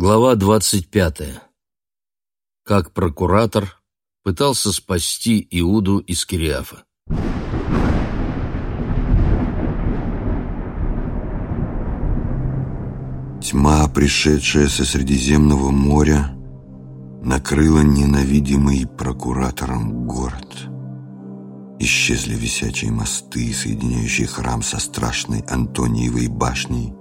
Глава 25. Как прокуратор пытался спасти Иуду из Кириафа. Тьма, пришедшая со Средиземного моря, накрыла ненавидимый прокуратором город. Исчезли висячие мосты, соединяющие храм со страшной Антониевой башней,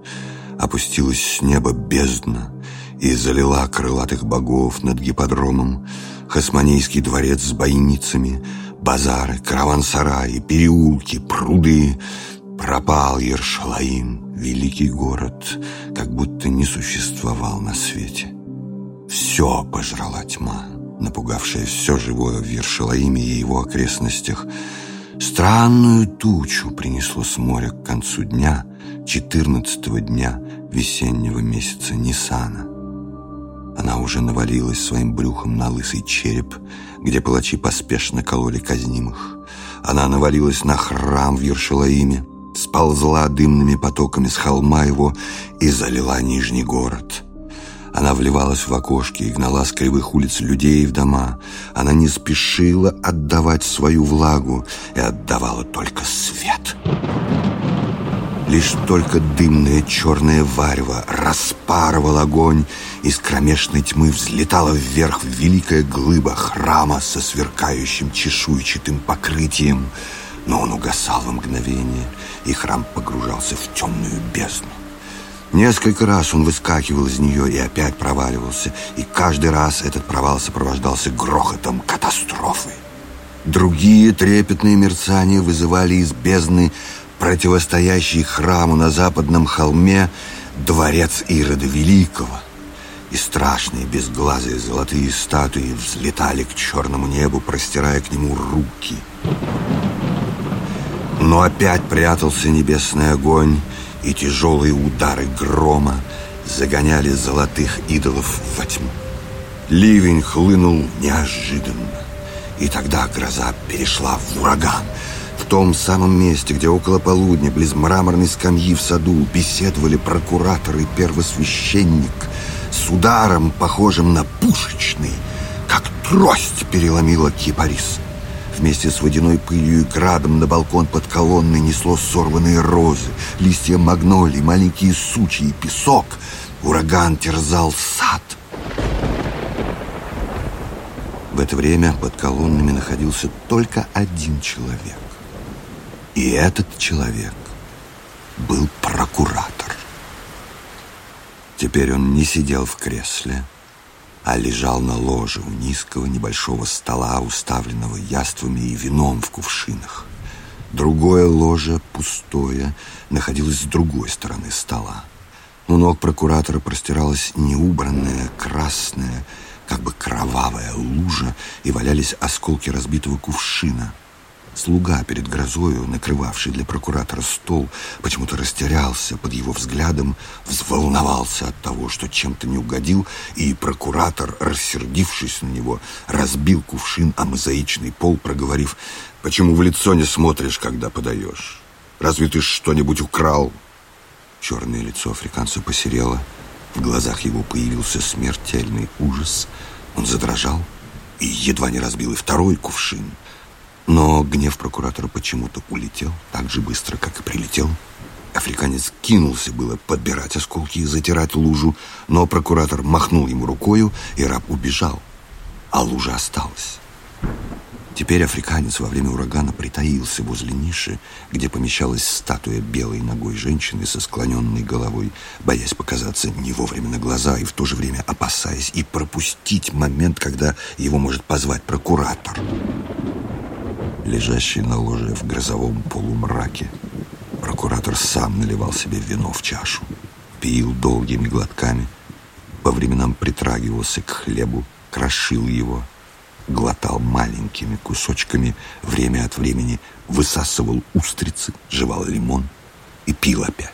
опустилась с неба бездна — и залила крылатых богов над гипподромом, Хасманейский дворец с бойницами, базары, караван-сараи, переулки, пруды. Пропал Ершалаим, великий город, как будто не существовал на свете. Все пожрала тьма, напугавшая все живое в Ершалаиме и его окрестностях. Странную тучу принесло с моря к концу дня, четырнадцатого дня весеннего месяца Нисана. Она уже навалилась своим брюхом на лысый череп, где палачи поспешно кололи казнимых. Она навалилась на храм в Ершалаиме, сползла дымными потоками с холма его и залила Нижний город. Она вливалась в окошки и гнала с кривых улиц людей в дома. Она не спешила отдавать свою влагу и отдавала только свет. Лишь только дымное черное варево распарывал огонь, из кромешной тьмы взлетала вверх великая глыба храма со сверкающим чешуйчатым покрытием, но он угасал в мгновение, и храм погружался в темную бездну. Несколько раз он выскакивал из нее и опять проваливался, и каждый раз этот провал сопровождался грохотом катастрофы. Другие трепетные мерцания вызывали из бездны противостоящий храму на западном холме дворец Ирода Великого. И страшные безглазые золотые статуи взлетали к черному небу, простирая к нему руки. Но опять прятался небесный огонь, и тяжелые удары грома загоняли золотых идолов во тьму. Ливень хлынул неожиданно, и тогда гроза перешла в ураган — в том самом месте, где около полудня, близ мраморной скамьи в саду, беседовали прокуратор и первосвященник с ударом, похожим на пушечный, как трость переломила кипарис. Вместе с водяной пылью и градом на балкон под колонной несло сорванные розы, листья магнолий, маленькие сучьи и песок. Ураган терзал сад. В это время под колоннами находился только один человек. И этот человек был прокуратор. Теперь он не сидел в кресле, а лежал на ложе у низкого небольшого стола, уставленного яствами и вином в кувшинах. Другое ложе, пустое, находилось с другой стороны стола. У ног прокуратора простиралась неубранная, красная, как бы кровавая лужа, и валялись осколки разбитого кувшина — Слуга перед грозою, накрывавший для прокуратора стол, почему-то растерялся под его взглядом, взволновался от того, что чем-то не угодил, и прокуратор, рассердившись на него, разбил кувшин о мозаичный пол, проговорив «Почему в лицо не смотришь, когда подаешь? Разве ты что-нибудь украл?» Черное лицо африканца посерело, в глазах его появился смертельный ужас, он задрожал и едва не разбил и второй кувшин — но гнев прокуратора почему-то улетел так же быстро, как и прилетел. Африканец кинулся было подбирать осколки и затирать лужу, но прокуратор махнул ему рукою, и раб убежал, а лужа осталась. Теперь африканец во время урагана притаился возле ниши, где помещалась статуя белой ногой женщины со склоненной головой, боясь показаться не вовремя на глаза и в то же время опасаясь и пропустить момент, когда его может позвать прокуратор лежащий на ложе в грозовом полумраке. Прокуратор сам наливал себе вино в чашу, пил долгими глотками, по временам притрагивался к хлебу, крошил его, глотал маленькими кусочками, время от времени высасывал устрицы, жевал лимон и пил опять.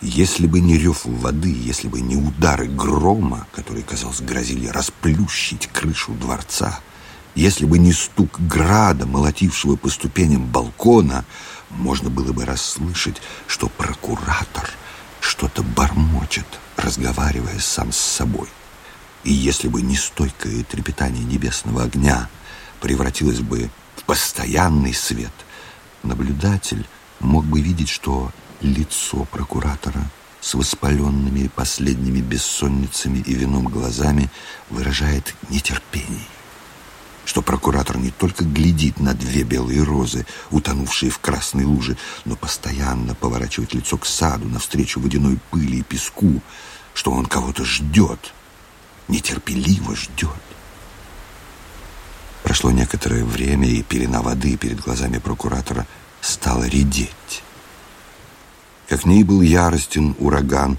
Если бы не рев воды, если бы не удары грома, которые, казалось, грозили расплющить крышу дворца, если бы не стук града, молотившего по ступеням балкона, можно было бы расслышать, что прокуратор что-то бормочет, разговаривая сам с собой. И если бы не стойкое трепетание небесного огня превратилось бы в постоянный свет, наблюдатель мог бы видеть, что лицо прокуратора с воспаленными последними бессонницами и вином глазами выражает нетерпение что прокуратор не только глядит на две белые розы, утонувшие в красной луже, но постоянно поворачивает лицо к саду навстречу водяной пыли и песку, что он кого-то ждет, нетерпеливо ждет. Прошло некоторое время, и пелена воды перед глазами прокуратора стала редеть. Как ни был яростен ураган,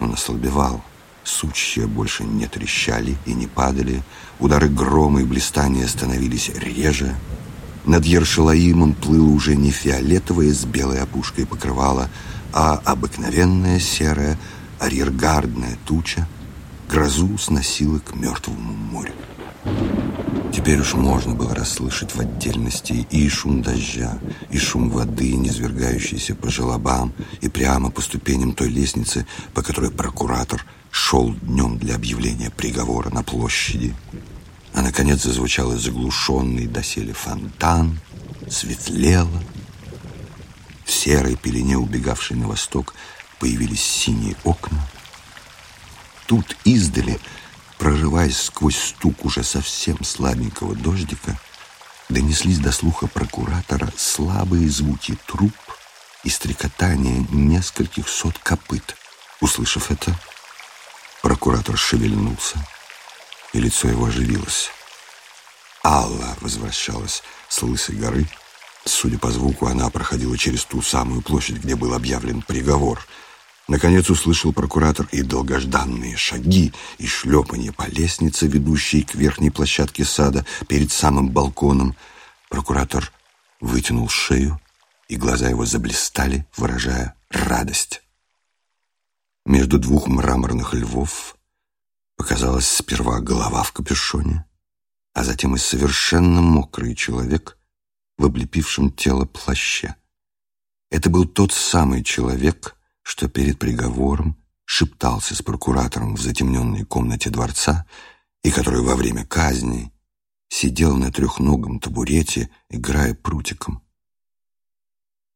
он ослабевал. Сучья больше не трещали и не падали, удары грома и блистания становились реже. Над Ершалаимом плыло уже не фиолетовое с белой опушкой покрывало, а обыкновенная серая арьергардная туча грозу сносила к мертвому морю. Теперь уж можно было расслышать в отдельности и шум дождя, и шум воды, низвергающейся по желобам, и прямо по ступеням той лестницы, по которой прокуратор шел днем для объявления приговора на площади. А, наконец, зазвучал заглушенный доселе фонтан, светлело. В серой пелене, убегавшей на восток, появились синие окна. Тут издали, прорываясь сквозь стук уже совсем слабенького дождика, донеслись до слуха прокуратора слабые звуки труп и стрекотание нескольких сот копыт. Услышав это, Прокуратор шевельнулся, и лицо его оживилось. Алла возвращалась с Лысой горы. Судя по звуку, она проходила через ту самую площадь, где был объявлен приговор. Наконец услышал прокуратор и долгожданные шаги, и шлепанье по лестнице, ведущей к верхней площадке сада, перед самым балконом. Прокуратор вытянул шею, и глаза его заблистали, выражая радость. Между двух мраморных львов показалась сперва голова в капюшоне, а затем и совершенно мокрый человек в облепившем тело плаще. Это был тот самый человек, что перед приговором шептался с прокуратором в затемненной комнате дворца и который во время казни сидел на трехногом табурете, играя прутиком.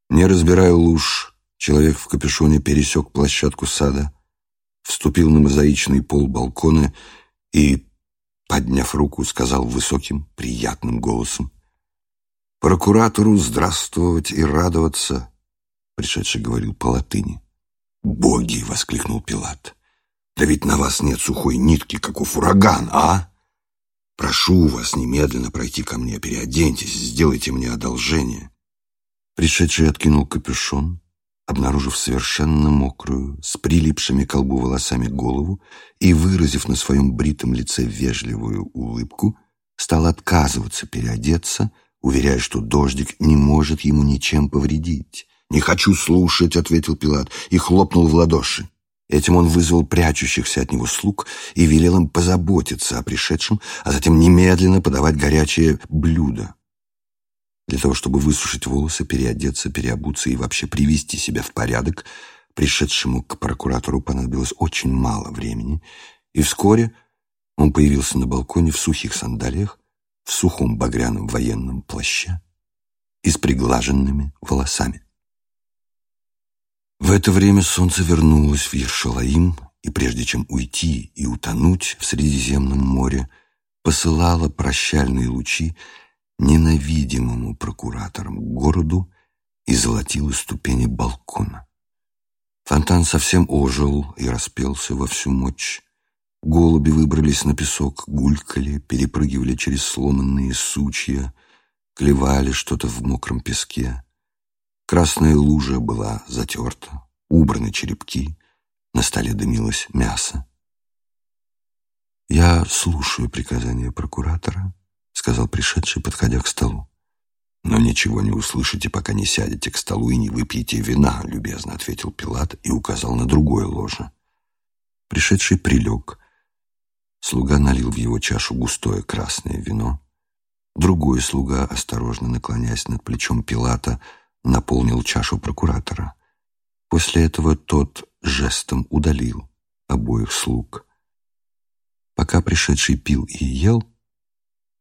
Не разбирая луж, Человек в капюшоне пересек площадку сада, вступил на мозаичный пол балкона и, подняв руку, сказал высоким, приятным голосом, «Прокуратору здравствовать и радоваться», — пришедший говорил по латыни. «Боги!» — воскликнул Пилат. «Да ведь на вас нет сухой нитки, как у фураган, а? Прошу вас немедленно пройти ко мне, переоденьтесь, сделайте мне одолжение». Пришедший откинул капюшон, обнаружив совершенно мокрую, с прилипшими к колбу волосами голову и выразив на своем бритом лице вежливую улыбку, стал отказываться переодеться, уверяя, что дождик не может ему ничем повредить. «Не хочу слушать», — ответил Пилат и хлопнул в ладоши. Этим он вызвал прячущихся от него слуг и велел им позаботиться о пришедшем, а затем немедленно подавать горячее блюдо. Для того, чтобы высушить волосы, переодеться, переобуться и вообще привести себя в порядок, пришедшему к прокуратору понадобилось очень мало времени, и вскоре он появился на балконе в сухих сандалиях, в сухом багряном военном плаще и с приглаженными волосами. В это время солнце вернулось в Ершалаим, и прежде чем уйти и утонуть в Средиземном море, посылало прощальные лучи ненавидимому прокуратором городу и золотила ступени балкона. Фонтан совсем ожил и распелся во всю мощь. Голуби выбрались на песок, гулькали, перепрыгивали через сломанные сучья, клевали что-то в мокром песке. Красная лужа была затерта, убраны черепки, на столе дымилось мясо. Я слушаю приказания прокуратора, сказал пришедший, подходя к столу. «Но ничего не услышите, пока не сядете к столу и не выпьете вина», — любезно ответил Пилат и указал на другое ложе. Пришедший прилег. Слуга налил в его чашу густое красное вино. Другой слуга, осторожно наклоняясь над плечом Пилата, наполнил чашу прокуратора. После этого тот жестом удалил обоих слуг. Пока пришедший пил и ел,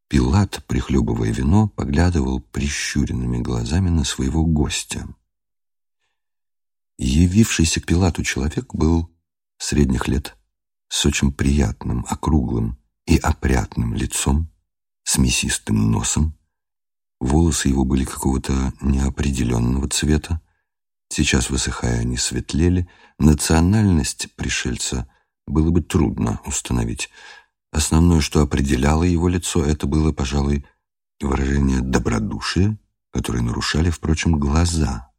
Пилат, прихлебывая вино, поглядывал прищуренными глазами на своего гостя. Явившийся к Пилату человек был средних лет, с очень приятным, округлым и опрятным лицом, с мясистым носом. Волосы его были какого-то неопределенного цвета. Сейчас, высыхая, они светлели. Национальность пришельца было бы трудно установить. Основное, что определяло его лицо, это было, пожалуй, выражение добродушия, которое нарушали, впрочем, глаза.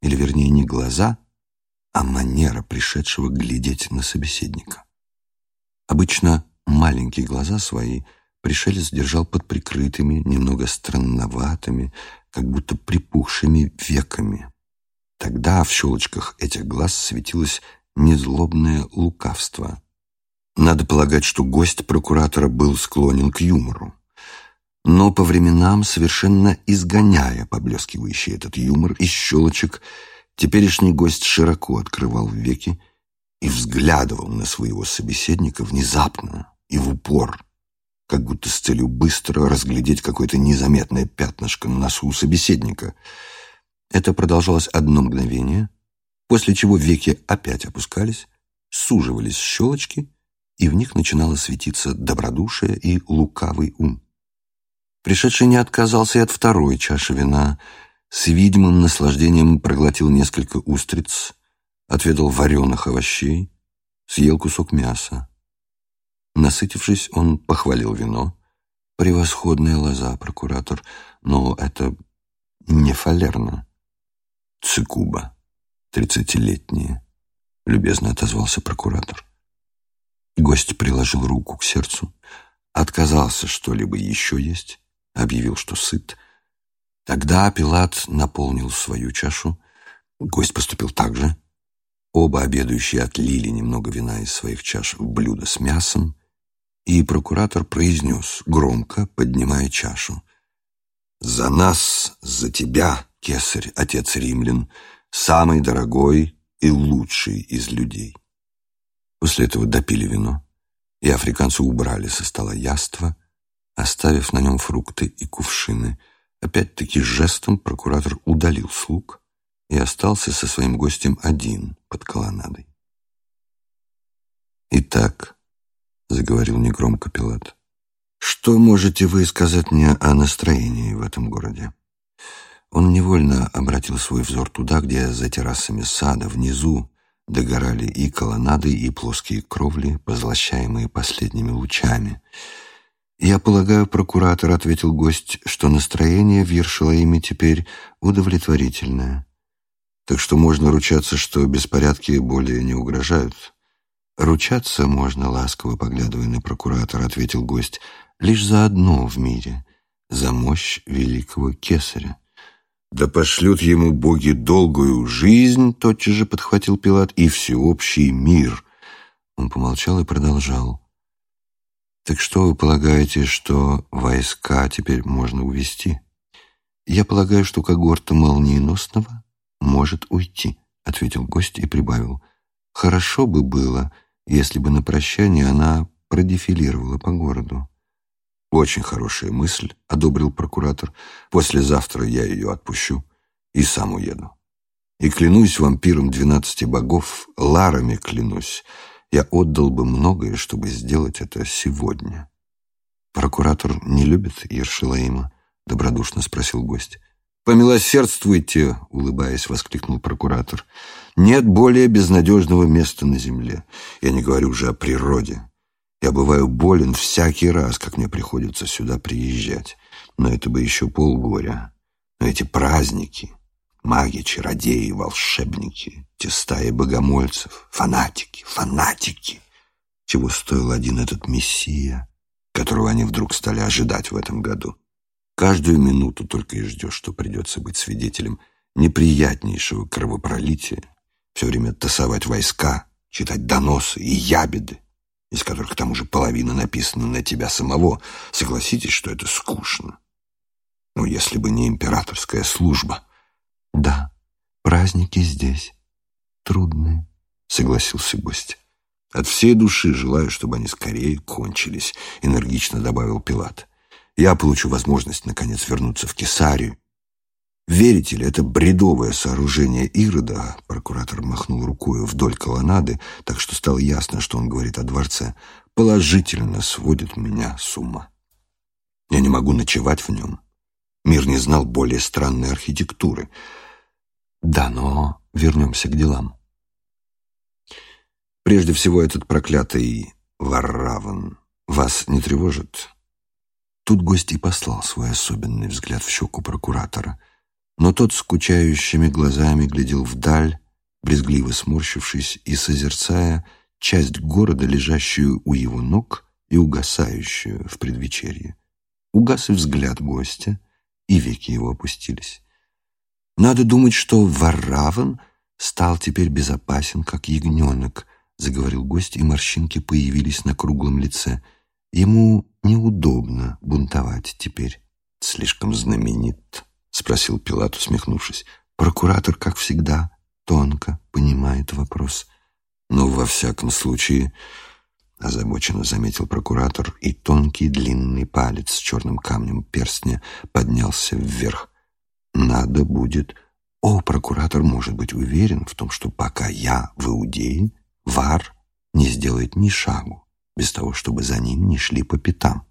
Или, вернее, не глаза, а манера пришедшего глядеть на собеседника. Обычно маленькие глаза свои пришелец держал под прикрытыми, немного странноватыми, как будто припухшими веками. Тогда в щелочках этих глаз светилось незлобное лукавство. Надо полагать, что гость прокуратора был склонен к юмору. Но по временам, совершенно изгоняя поблескивающий этот юмор из щелочек, теперешний гость широко открывал веки и взглядывал на своего собеседника внезапно и в упор, как будто с целью быстро разглядеть какое-то незаметное пятнышко на носу собеседника. Это продолжалось одно мгновение, после чего веки опять опускались, суживались щелочки, и в них начинало светиться добродушие и лукавый ум. Пришедший не отказался и от второй чаши вина, с видимым наслаждением проглотил несколько устриц, отведал вареных овощей, съел кусок мяса. Насытившись, он похвалил вино. «Превосходная лоза, прокуратор, но это не фалерно». «Цикуба, тридцатилетняя», — любезно отозвался прокуратор. Гость приложил руку к сердцу, отказался что-либо еще есть, объявил, что сыт. Тогда Пилат наполнил свою чашу. Гость поступил так же. Оба обедающие отлили немного вина из своих чаш в блюдо с мясом, и прокуратор произнес, громко поднимая чашу. «За нас, за тебя, кесарь, отец римлян, самый дорогой и лучший из людей». После этого допили вино, и африканцы убрали со стола яство, оставив на нем фрукты и кувшины. Опять-таки жестом прокуратор удалил слуг и остался со своим гостем один под колоннадой. «Итак», — заговорил негромко Пилат, — «что можете вы сказать мне о настроении в этом городе?» Он невольно обратил свой взор туда, где за террасами сада, внизу, догорали и колоннады, и плоские кровли, позлощаемые последними лучами. «Я полагаю, прокуратор», — ответил гость, «что настроение в Ершалаиме теперь удовлетворительное. Так что можно ручаться, что беспорядки более не угрожают». «Ручаться можно, ласково поглядывая на прокуратора», — ответил гость, «лишь за одно в мире — за мощь великого кесаря». «Да пошлют ему боги долгую жизнь», — тотчас же подхватил Пилат, — «и всеобщий мир». Он помолчал и продолжал. «Так что вы полагаете, что войска теперь можно увести?» «Я полагаю, что когорта молниеносного может уйти», — ответил гость и прибавил. «Хорошо бы было, если бы на прощание она продефилировала по городу». «Очень хорошая мысль», — одобрил прокуратор. «Послезавтра я ее отпущу и сам уеду. И клянусь вампиром двенадцати богов, ларами клянусь, я отдал бы многое, чтобы сделать это сегодня». «Прокуратор не любит Ершилаима?» — добродушно спросил гость. «Помилосердствуйте!» — улыбаясь, воскликнул прокуратор. «Нет более безнадежного места на земле. Я не говорю уже о природе. Я бываю болен всякий раз, как мне приходится сюда приезжать. Но это бы еще полгоря. Но эти праздники, маги, чародеи, волшебники, те стаи богомольцев, фанатики, фанатики. Чего стоил один этот мессия, которого они вдруг стали ожидать в этом году. Каждую минуту только и ждешь, что придется быть свидетелем неприятнейшего кровопролития, все время тасовать войска, читать доносы и ябеды, из которых к тому же половина написана на тебя самого, согласитесь, что это скучно. Ну, если бы не императорская служба. Да, праздники здесь трудные, согласился гость. От всей души желаю, чтобы они скорее кончились, энергично добавил Пилат. Я получу возможность, наконец, вернуться в Кесарию. Верите ли, это бредовое сооружение Ирода, прокуратор махнул рукой вдоль колоннады, так что стало ясно, что он говорит о дворце, положительно сводит меня с ума. Я не могу ночевать в нем. Мир не знал более странной архитектуры. Да, но вернемся к делам. Прежде всего, этот проклятый Варраван вас не тревожит? Тут гость и послал свой особенный взгляд в щеку прокуратора, но тот скучающими глазами глядел вдаль, брезгливо сморщившись и созерцая часть города, лежащую у его ног и угасающую в предвечерье. Угас и взгляд гостя, и веки его опустились. Надо думать, что Варраван стал теперь безопасен, как ягненок, заговорил гость, и морщинки появились на круглом лице. Ему неудобно бунтовать теперь. Слишком знаменит, спросил Пилат, усмехнувшись. Прокуратор, как всегда, тонко понимает вопрос. Но во всяком случае, озабоченно заметил прокуратор, и тонкий длинный палец с черным камнем перстня поднялся вверх. Надо будет... О, прокуратор может быть уверен в том, что пока я в Иудее, Вар не сделает ни шагу, без того, чтобы за ним не шли по пятам.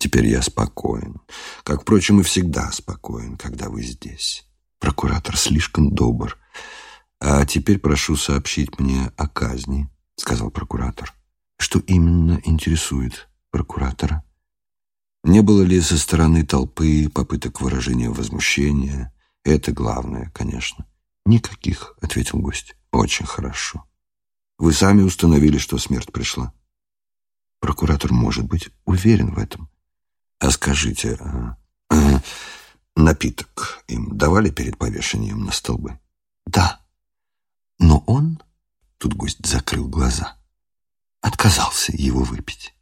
Теперь я спокоен, как, впрочем, и всегда спокоен, когда вы здесь. Прокуратор слишком добр. А теперь прошу сообщить мне о казни, сказал прокуратор. Что именно интересует прокуратора? Не было ли со стороны толпы попыток выражения возмущения? Это главное, конечно. Никаких, ответил гость. Очень хорошо. Вы сами установили, что смерть пришла. Прокуратор может быть уверен в этом. А скажите, а, а, напиток им давали перед повешением на столбы? Да. Но он, тут гость закрыл глаза, отказался его выпить.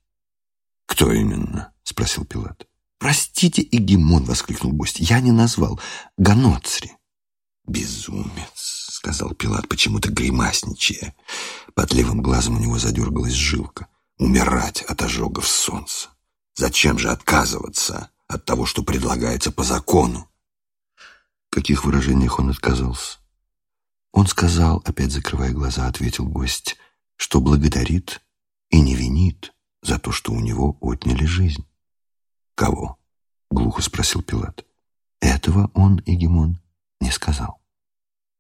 Кто именно? Спросил Пилат. «Простите, Игимон!» — воскликнул гость. «Я не назвал. Ганоцри». «Безумец!» — сказал Пилат, почему-то гримасничая. Под левым глазом у него задергалась жилка. «Умирать от ожогов солнца! Зачем же отказываться от того, что предлагается по закону?» В каких выражениях он отказался? Он сказал, опять закрывая глаза, ответил гость, что благодарит и не винит за то, что у него отняли жизнь. «Кого?» — глухо спросил Пилат. Этого он, Егемон, не сказал.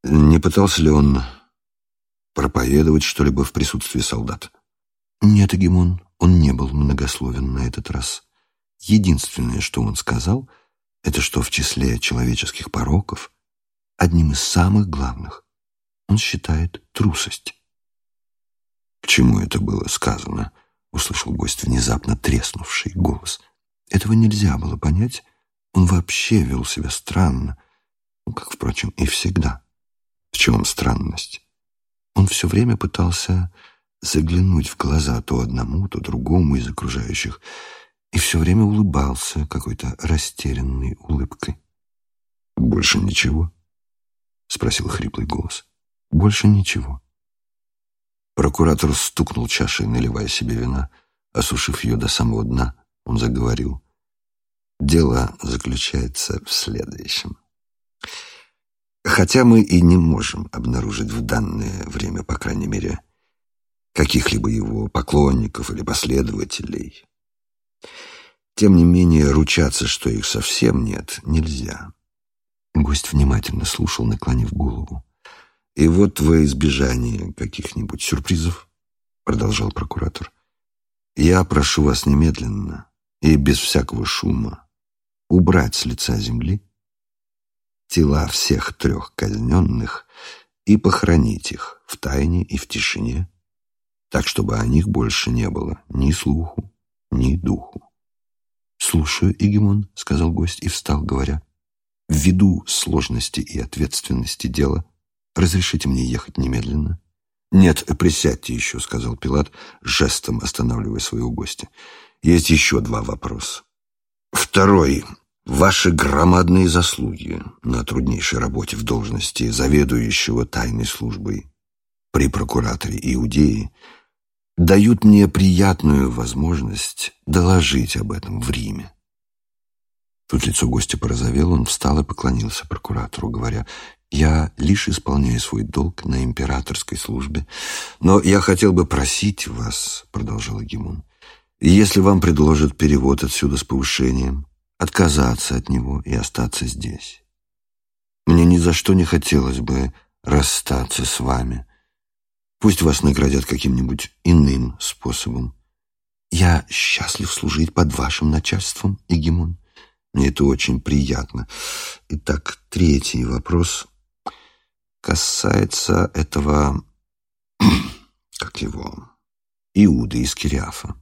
Не пытался ли он проповедовать что-либо в присутствии солдат? Нет, Егемон, он не был многословен на этот раз. Единственное, что он сказал, это что в числе человеческих пороков одним из самых главных он считает трусость. К чему это было сказано? Услышал гость внезапно треснувший голос. Этого нельзя было понять. Он вообще вел себя странно, ну, как, впрочем, и всегда. В чем странность? Он все время пытался заглянуть в глаза то одному, то другому из окружающих, и все время улыбался какой-то растерянной улыбкой. «Больше ничего?» — спросил хриплый голос. «Больше ничего». Прокуратор стукнул чашей, наливая себе вина. Осушив ее до самого дна, он заговорил. «Дело заключается в следующем. Хотя мы и не можем обнаружить в данное время, по крайней мере, каких-либо его поклонников или последователей, тем не менее ручаться, что их совсем нет, нельзя». Гость внимательно слушал, наклонив голову. «И вот во избежание каких-нибудь сюрпризов», — продолжал прокуратор, «я прошу вас немедленно и без всякого шума убрать с лица земли тела всех трех казненных и похоронить их в тайне и в тишине, так, чтобы о них больше не было ни слуху, ни духу. «Слушаю, Игемон», — сказал гость и встал, говоря, «ввиду сложности и ответственности дела Разрешите мне ехать немедленно?» «Нет, присядьте еще», — сказал Пилат, жестом останавливая своего гостя. «Есть еще два вопроса. Второй. Ваши громадные заслуги на труднейшей работе в должности заведующего тайной службой при прокураторе Иудеи дают мне приятную возможность доложить об этом в Риме. Тут лицо гостя порозовело, он встал и поклонился прокуратору, говоря, «Я лишь исполняю свой долг на императорской службе, но я хотел бы просить вас, — продолжал Гимон, — если вам предложат перевод отсюда с повышением, отказаться от него и остаться здесь. Мне ни за что не хотелось бы расстаться с вами. Пусть вас наградят каким-нибудь иным способом. Я счастлив служить под вашим начальством, Егемон. Мне это очень приятно. Итак, третий вопрос касается этого, как его, Иуды из Кириафа.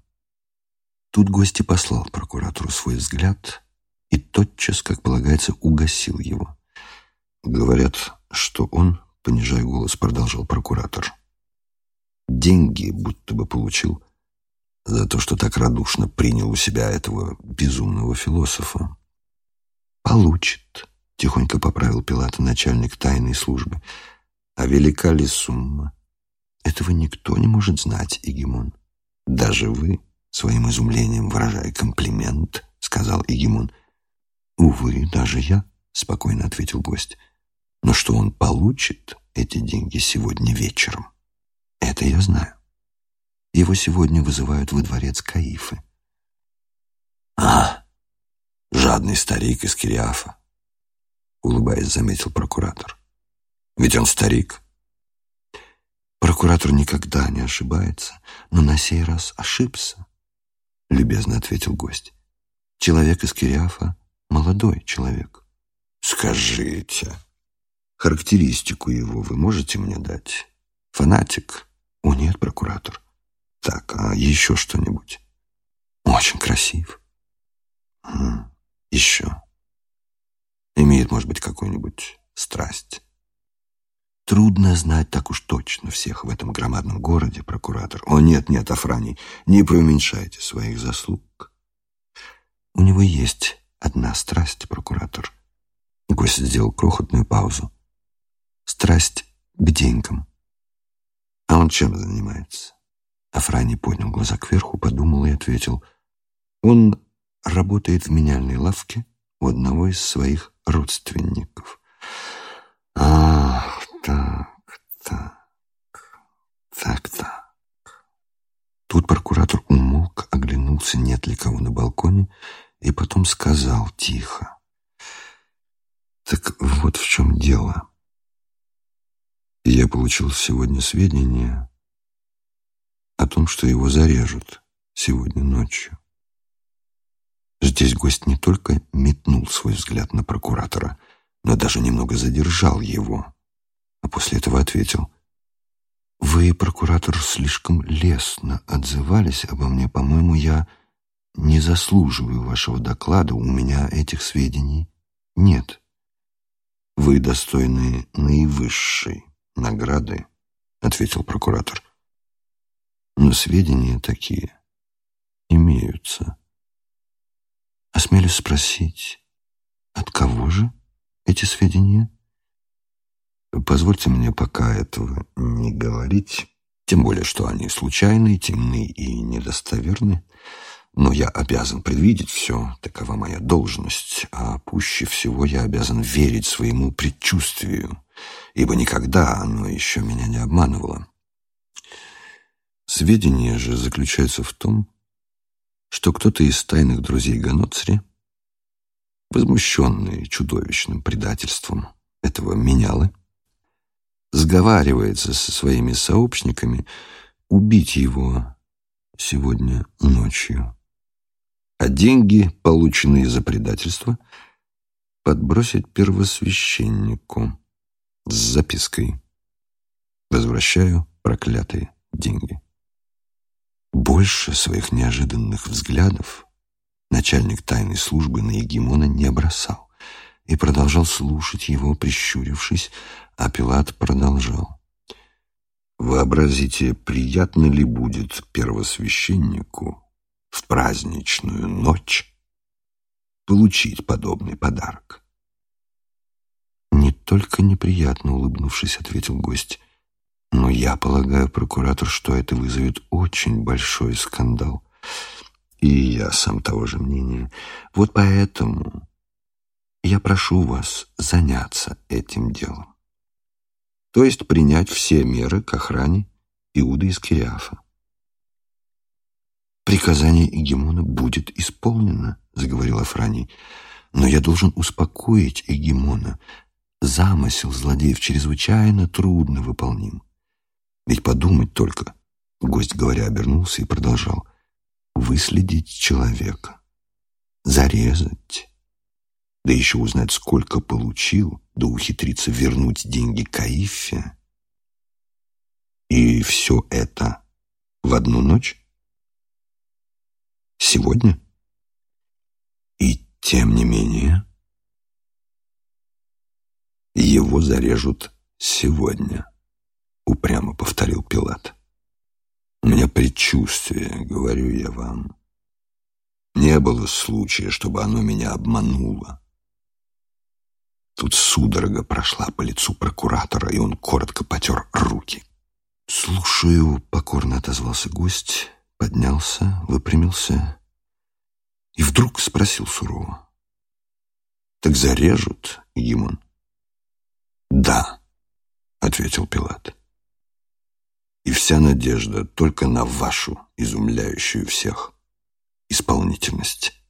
Тут гость и послал прокуратору свой взгляд и тотчас, как полагается, угасил его. Говорят, что он, понижая голос, продолжал прокуратор, деньги будто бы получил за то, что так радушно принял у себя этого безумного философа. «Получит», — тихонько поправил Пилата начальник тайной службы. «А велика ли сумма?» «Этого никто не может знать, Игимон. Даже вы, своим изумлением выражая комплимент, — сказал Игимон. «Увы, даже я», — спокойно ответил гость. «Но что он получит эти деньги сегодня вечером, это я знаю. Его сегодня вызывают во дворец Каифы». «А, жадный старик из Кириафа», — улыбаясь, заметил прокуратор. «Ведь он старик». Прокуратор никогда не ошибается, но на сей раз ошибся, — любезно ответил гость. Человек из Кириафа — молодой человек. Скажите, характеристику его вы можете мне дать? Фанатик? О, нет, прокуратор. Так, а еще что-нибудь? Очень красив. М еще. Имеет, может быть, какую-нибудь страсть. Трудно знать так уж точно всех в этом громадном городе, прокуратор. О, нет, нет, Афраний, не преуменьшайте своих заслуг. У него есть одна страсть, прокуратор. Гость сделал крохотную паузу. Страсть к деньгам. Он чем занимается? Афраний поднял глаза кверху, подумал и ответил. Он работает в меняльной лавке у одного из своих родственников. Ах, так, так, так, так. Тут прокуратор умолк, оглянулся, нет ли кого на балконе, и потом сказал тихо. Так вот в чем дело. Я получил сегодня сведения о том, что его зарежут сегодня ночью. Здесь гость не только метнул свой взгляд на прокуратора, но даже немного задержал его, а после этого ответил. «Вы, прокуратор, слишком лестно отзывались обо мне. По-моему, я не заслуживаю вашего доклада, у меня этих сведений нет. Вы достойны наивысшей награды, ответил прокуратор. Но сведения такие имеются. Осмелюсь спросить, от кого же эти сведения? Позвольте мне пока этого не говорить, тем более, что они случайны, темны и недостоверны. Но я обязан предвидеть все, такова моя должность, а пуще всего я обязан верить своему предчувствию, ибо никогда оно еще меня не обманывало. Сведения же заключаются в том, что кто-то из тайных друзей Ганоцри, возмущенный чудовищным предательством этого менялы, сговаривается со своими сообщниками убить его сегодня ночью а деньги, полученные за предательство, подбросить первосвященнику с запиской «Возвращаю проклятые деньги». Больше своих неожиданных взглядов начальник тайной службы на Егемона не бросал и продолжал слушать его, прищурившись, а Пилат продолжал. «Вообразите, приятно ли будет первосвященнику в праздничную ночь получить подобный подарок. «Не только неприятно», — улыбнувшись, ответил гость, Но я полагаю, прокуратор, что это вызовет очень большой скандал. И я сам того же мнения. Вот поэтому я прошу вас заняться этим делом. То есть принять все меры к охране Иуда из Кириафа. «Приказание Егемона будет исполнено», — заговорил Афраний. «Но я должен успокоить Егемона. Замысел злодеев чрезвычайно трудно выполним. Ведь подумать только, гость говоря обернулся и продолжал, выследить человека, зарезать, да еще узнать, сколько получил, да ухитриться вернуть деньги Каифе. И все это в одну ночь? Сегодня? И тем не менее, его зарежут сегодня, упрямо повторил Пилат. У меня предчувствие, говорю я вам. Не было случая, чтобы оно меня обмануло. Тут судорога прошла по лицу прокуратора, и он коротко потер руки. «Слушаю», — покорно отозвался гость, поднялся, выпрямился и вдруг спросил сурово. «Так зарежут, Гимон?» «Да», — ответил Пилат. «И вся надежда только на вашу, изумляющую всех, исполнительность».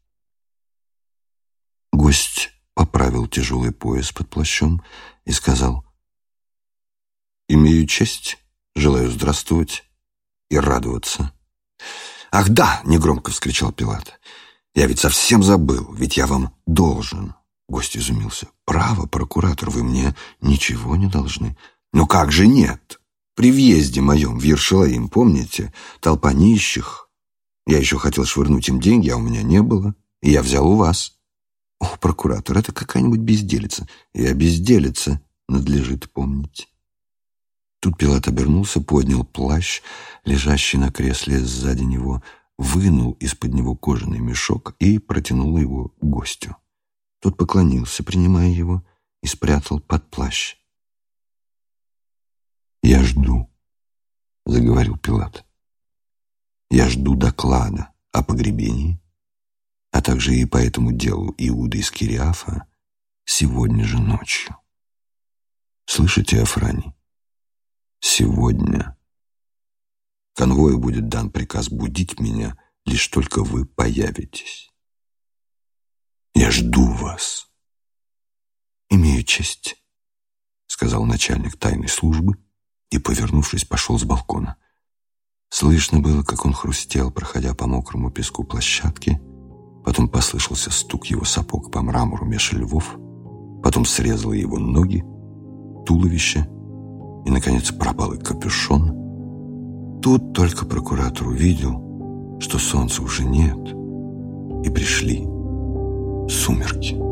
Гость поправил тяжелый пояс под плащом и сказал, «Имею честь, желаю здравствовать и радоваться». «Ах да!» — негромко вскричал Пилат. «Я ведь совсем забыл, ведь я вам должен». Гость изумился. «Право, прокуратор, вы мне ничего не должны». «Ну как же нет? При въезде моем в Ершалаим, помните, толпа нищих. Я еще хотел швырнуть им деньги, а у меня не было, и я взял у вас». «О, прокуратор, это какая-нибудь безделица». «И о безделице надлежит помнить». Тут Пилат обернулся, поднял плащ, лежащий на кресле сзади него, вынул из-под него кожаный мешок и протянул его гостю. Тот поклонился, принимая его, и спрятал под плащ. «Я жду», — заговорил Пилат. «Я жду доклада о погребении, а также и по этому делу Иуда из Кириафа сегодня же ночью. Слышите, Афрани? Сегодня конвою будет дан приказ будить меня, лишь только вы появитесь. Я жду вас. Имею честь, сказал начальник тайной службы и, повернувшись, пошел с балкона. Слышно было, как он хрустел, проходя по мокрому песку площадки. Потом послышался стук его сапог по мрамору меж львов. Потом срезало его ноги, туловище, и, наконец, пропал и капюшон. Тут только прокуратор увидел, что солнца уже нет, и пришли сумерки.